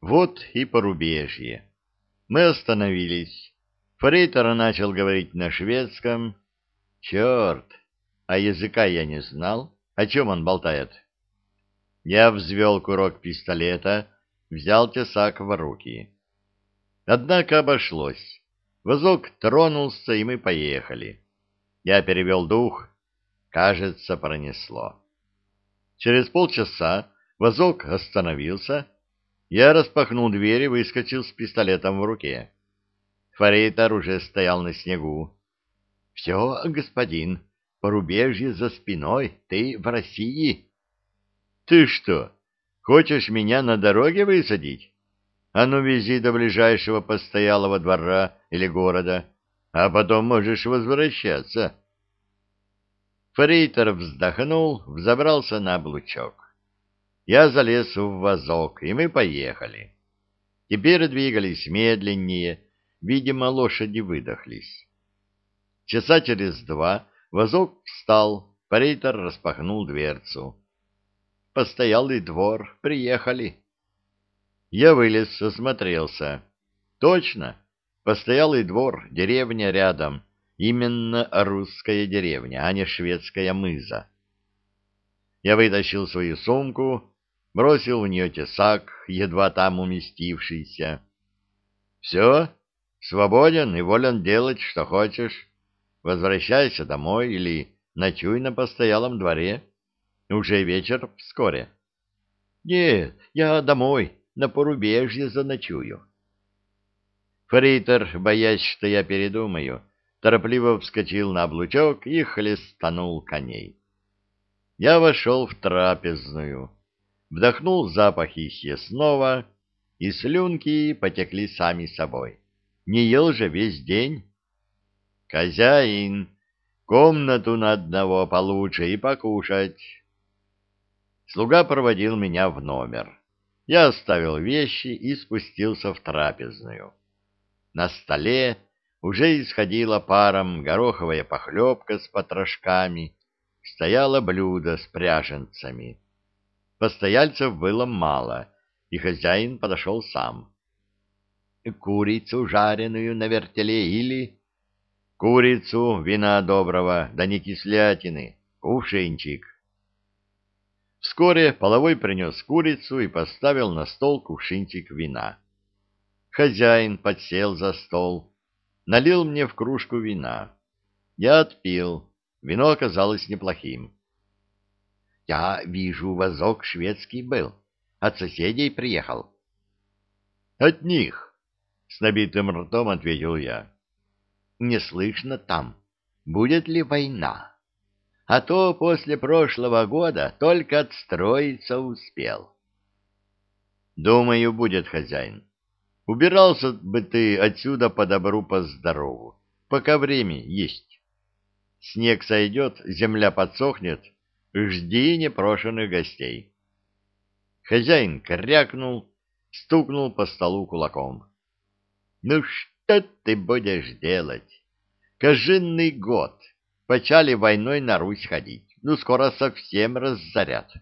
Вот и порубежье. Мы остановились. Фрейтер начал говорить на шведском. Черт, а языка я не знал. О чем он болтает? Я взвел курок пистолета, взял тесак в руки. Однако обошлось. Возок тронулся, и мы поехали. Я перевел дух. Кажется, пронесло. Через полчаса возок остановился. Я распахнул дверь и выскочил с пистолетом в руке. Форейтор уже стоял на снегу. — Все, господин, порубежье за спиной, ты в России. — Ты что, хочешь меня на дороге высадить? А ну вези до ближайшего постоялого двора или города, а потом можешь возвращаться. Фрейтер вздохнул, взобрался на облучок. Я залез в вазок, и мы поехали. Теперь двигались медленнее, видимо, лошади выдохлись. Часа через два вазок встал, Фрейтер распахнул дверцу. Постоялый двор, приехали. Я вылез, осмотрелся. Точно, постоялый двор, деревня рядом. Именно русская деревня, а не шведская мыза. Я вытащил свою сумку, бросил в нее тесак, едва там уместившийся. Все, свободен и волен делать, что хочешь. Возвращайся домой или ночуй на постоялом дворе. Уже вечер вскоре. Нет, я домой, на порубежье заночую. Фрейтер, боясь, что я передумаю, торопливо вскочил на облучок и хлестанул коней. Я вошел в трапезную, вдохнул запахи съестного, и слюнки потекли сами собой. Не ел же весь день. «Хозяин, комнату на одного получше и покушать». Слуга проводил меня в номер. Я оставил вещи и спустился в трапезную. На столе уже исходила паром гороховая похлебка с потрошками, стояло блюдо с пряженцами. Постояльцев было мало, и хозяин подошел сам. «Курицу жареную на вертеле или...» «Курицу, вина доброго, да не кислятины, кувшинчик». Вскоре половой принес курицу и поставил на стол кувшинчик вина. Хозяин подсел за стол, налил мне в кружку вина. Я отпил, вино оказалось неплохим. — Я вижу, возок шведский был, от соседей приехал. — От них, — с набитым ртом ответил я. — Не слышно там, будет ли война а то после прошлого года только отстроиться успел. Думаю, будет хозяин. Убирался бы ты отсюда по добру, по здорову, пока время есть. Снег сойдет, земля подсохнет, жди непрошенных гостей. Хозяин крякнул, стукнул по столу кулаком. Ну что ты будешь делать? Кожинный год Почали войной на Русь ходить. Ну, скоро совсем разорят.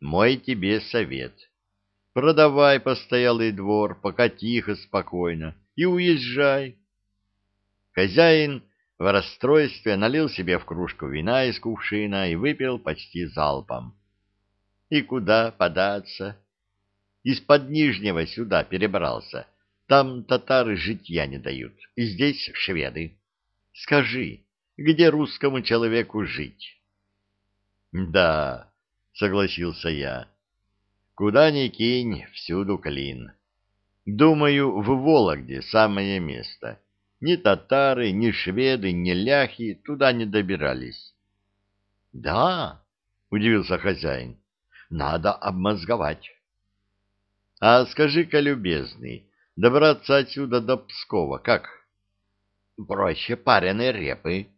Мой тебе совет. Продавай постоялый двор, пока тихо, спокойно, и уезжай. Хозяин в расстройстве налил себе в кружку вина из кувшина и выпил почти залпом. И куда податься? Из-под Нижнего сюда перебрался. Там татары житья не дают, и здесь шведы. Скажи, где русскому человеку жить. Да, согласился я. Куда ни кинь, всюду клин. Думаю, в Вологде самое место. Ни татары, ни шведы, ни ляхи туда не добирались. Да, удивился хозяин. Надо обмозговать. А скажи-ка, любезный, добраться отсюда до Пскова как? Проще пареной репы.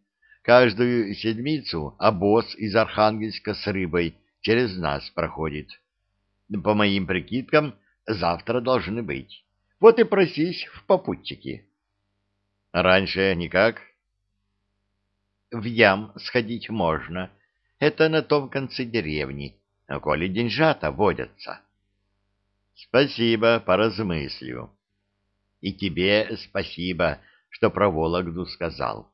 Каждую седмицу обоз из Архангельска с рыбой через нас проходит. По моим прикидкам, завтра должны быть. Вот и просись в попутчики. Раньше никак? В ям сходить можно. Это на том конце деревни, а коли деньжата водятся. Спасибо, поразмыслю. И тебе спасибо, что про Вологду сказал.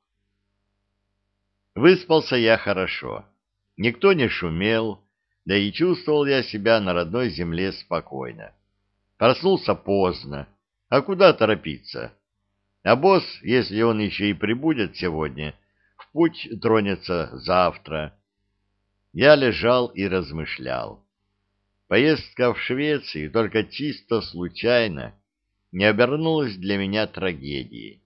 Выспался я хорошо. Никто не шумел, да и чувствовал я себя на родной земле спокойно. Проснулся поздно, а куда торопиться? А босс, если он еще и прибудет сегодня, в путь тронется завтра. Я лежал и размышлял. Поездка в Швецию только чисто случайно не обернулась для меня трагедией.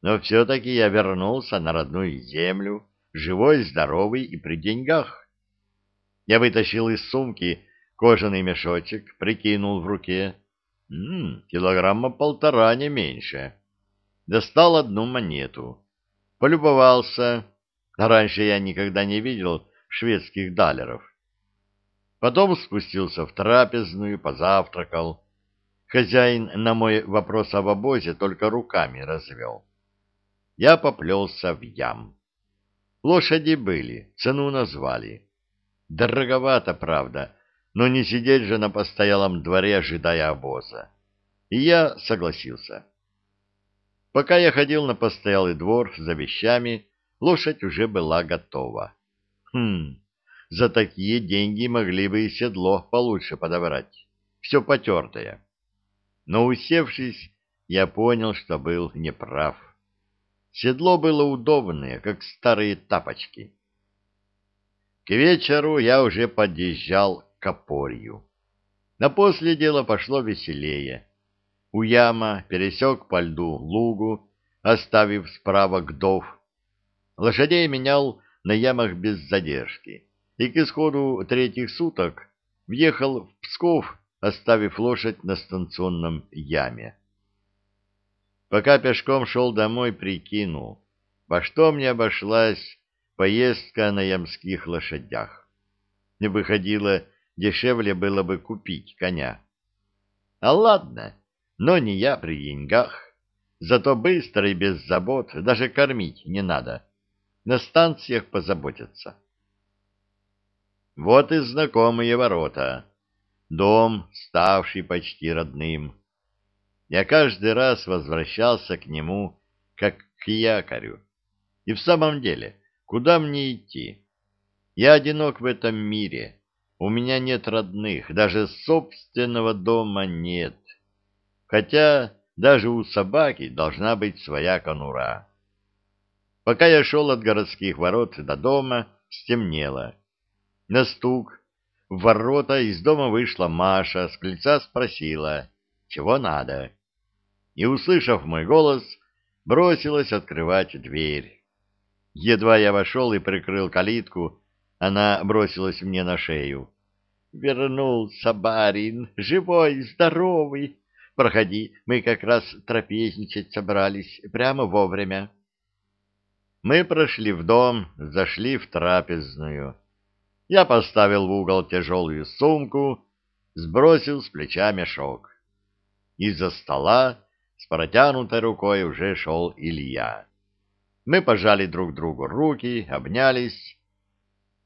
Но все-таки я вернулся на родную землю, живой, здоровый и при деньгах. Я вытащил из сумки кожаный мешочек, прикинул в руке. М -м, килограмма полтора, не меньше. Достал одну монету. Полюбовался. Раньше я никогда не видел шведских далеров. Потом спустился в трапезную, позавтракал. Хозяин на мой вопрос об обозе только руками развел. Я поплелся в ям. Лошади были, цену назвали. Дороговато, правда, но не сидеть же на постоялом дворе, ожидая обоза. И я согласился. Пока я ходил на постоялый двор за вещами, лошадь уже была готова. Хм, за такие деньги могли бы и седло получше подобрать. Все потертое. Но, усевшись, я понял, что был неправ. Седло было удобное, как старые тапочки. К вечеру я уже подъезжал к опорью. На после дело пошло веселее. У яма пересек по льду лугу, оставив справа гдов. Лошадей менял на ямах без задержки, и к исходу третьих суток въехал в Псков, оставив лошадь на станционном яме. Пока пешком шел домой, прикинул, во что мне обошлась поездка на ямских лошадях. Не выходило, дешевле было бы купить коня. А ладно, но не я при деньгах. Зато быстро и без забот, даже кормить не надо. На станциях позаботятся. Вот и знакомые ворота. Дом, ставший почти родным. Я каждый раз возвращался к нему, как к якорю. И в самом деле, куда мне идти? Я одинок в этом мире. У меня нет родных, даже собственного дома нет. Хотя даже у собаки должна быть своя конура. Пока я шел от городских ворот до дома, стемнело. На стук в ворота из дома вышла Маша, с крыльца спросила, чего надо и, услышав мой голос, бросилась открывать дверь. Едва я вошел и прикрыл калитку, она бросилась мне на шею. «Вернулся барин, живой, здоровый. Проходи, мы как раз трапезничать собрались, прямо вовремя». Мы прошли в дом, зашли в трапезную. Я поставил в угол тяжелую сумку, сбросил с плеча мешок. Из-за стола с протянутой рукой уже шел Илья. Мы пожали друг другу руки, обнялись,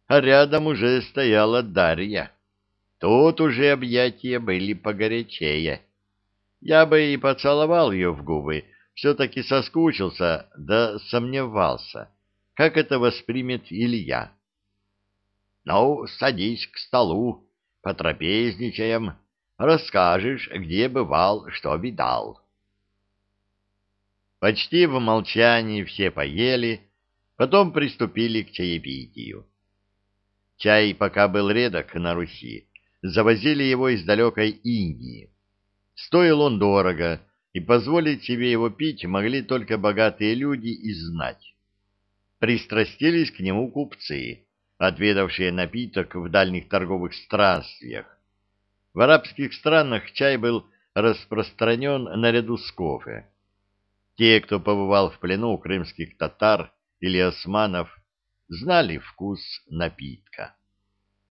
а рядом уже стояла Дарья. Тут уже объятия были погорячее. Я бы и поцеловал ее в губы, все-таки соскучился, да сомневался, как это воспримет Илья. — Ну, садись к столу, потрапезничаем, расскажешь, где бывал, что видал. Почти в молчании все поели, потом приступили к чаепитию. Чай пока был редок на Руси, завозили его из далекой Индии. Стоил он дорого, и позволить себе его пить могли только богатые люди и знать. Пристрастились к нему купцы, отведавшие напиток в дальних торговых странствиях. В арабских странах чай был распространен наряду с кофе. Те, кто побывал в плену у крымских татар или османов, знали вкус напитка.